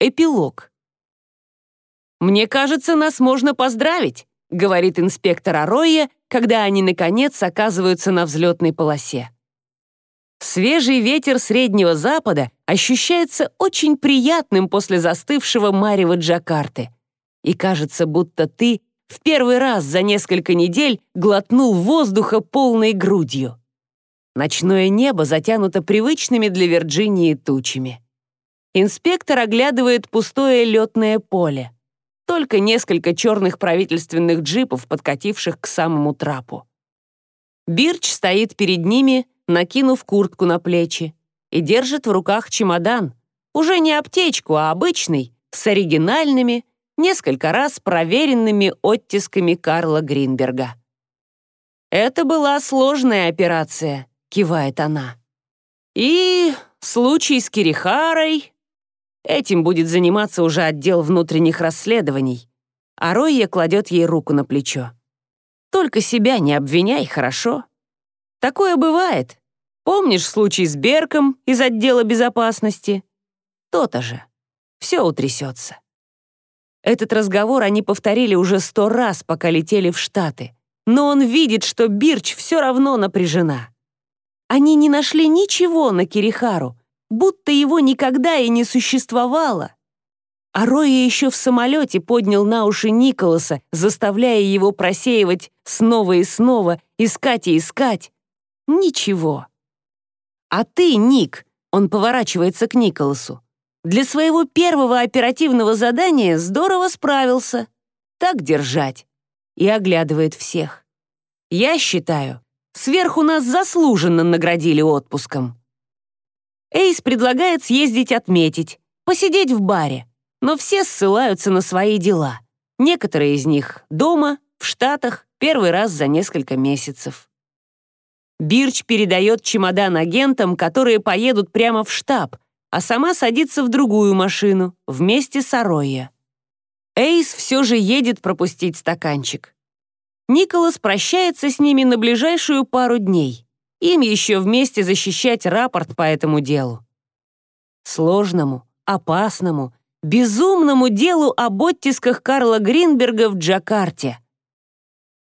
Эпилог. «Мне кажется, нас можно поздравить», — говорит инспектор Ароя, когда они, наконец, оказываются на взлетной полосе. Свежий ветер Среднего Запада ощущается очень приятным после застывшего марева Джакарты. И кажется, будто ты в первый раз за несколько недель глотнул воздуха полной грудью. Ночное небо затянуто привычными для Вирджинии тучами. Инспектор оглядывает пустое летное поле. Только несколько черных правительственных джипов, подкативших к самому трапу. Бирч стоит перед ними, накинув куртку на плечи, и держит в руках чемодан. Уже не аптечку, а обычный, с оригинальными, несколько раз проверенными оттисками Карла Гринберга. «Это была сложная операция», — кивает она. «И случай с Кирихарой...» Этим будет заниматься уже отдел внутренних расследований. А Ройя кладет ей руку на плечо. «Только себя не обвиняй, хорошо? Такое бывает. Помнишь случай с Берком из отдела безопасности? То-то же. Все утрясется». Этот разговор они повторили уже сто раз, пока летели в Штаты. Но он видит, что Бирч все равно напряжена. Они не нашли ничего на Кирихару, будто его никогда и не существовало. А Роя еще в самолете поднял на уши Николаса, заставляя его просеивать снова и снова, искать и искать. Ничего. «А ты, Ник», — он поворачивается к Николасу, «для своего первого оперативного задания здорово справился. Так держать». И оглядывает всех. «Я считаю, сверху нас заслуженно наградили отпуском». Эйс предлагает съездить отметить, посидеть в баре, но все ссылаются на свои дела. Некоторые из них дома, в Штатах, первый раз за несколько месяцев. Бирч передает чемодан агентам, которые поедут прямо в штаб, а сама садится в другую машину, вместе с Ароя. Эйс все же едет пропустить стаканчик. Николас прощается с ними на ближайшую пару дней. Им еще вместе защищать рапорт по этому делу. Сложному, опасному, безумному делу об оттисках Карла Гринберга в Джакарте.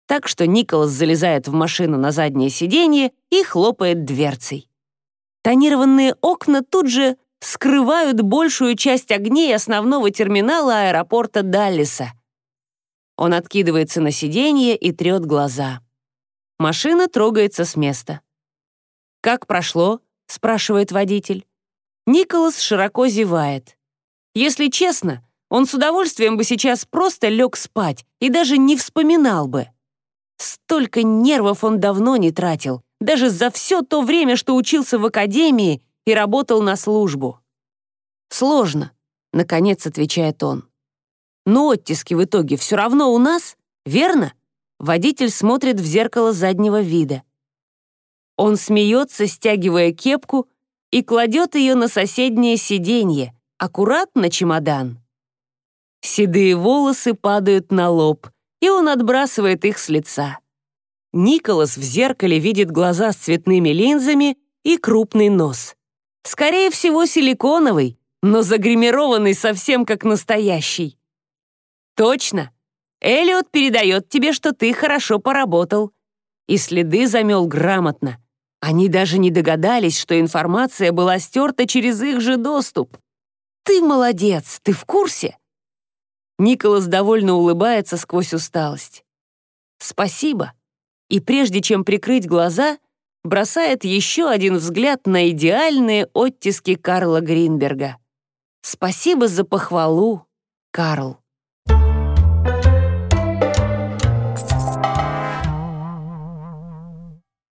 Так что Николас залезает в машину на заднее сиденье и хлопает дверцей. Тонированные окна тут же скрывают большую часть огней основного терминала аэропорта Даллиса. Он откидывается на сиденье и трет глаза. Машина трогается с места. «Как прошло?» — спрашивает водитель. Николас широко зевает. Если честно, он с удовольствием бы сейчас просто лег спать и даже не вспоминал бы. Столько нервов он давно не тратил, даже за все то время, что учился в академии и работал на службу. «Сложно», — наконец отвечает он. «Но оттиски в итоге все равно у нас, верно?» Водитель смотрит в зеркало заднего вида. Он смеется, стягивая кепку, и кладет ее на соседнее сиденье, аккуратно чемодан. Седые волосы падают на лоб, и он отбрасывает их с лица. Николас в зеркале видит глаза с цветными линзами и крупный нос. Скорее всего, силиконовый, но загримированный совсем как настоящий. Точно. Элliot передает тебе, что ты хорошо поработал. И следы замел грамотно. Они даже не догадались, что информация была стерта через их же доступ. «Ты молодец, ты в курсе?» Николас довольно улыбается сквозь усталость. «Спасибо». И прежде чем прикрыть глаза, бросает еще один взгляд на идеальные оттиски Карла Гринберга. «Спасибо за похвалу, Карл».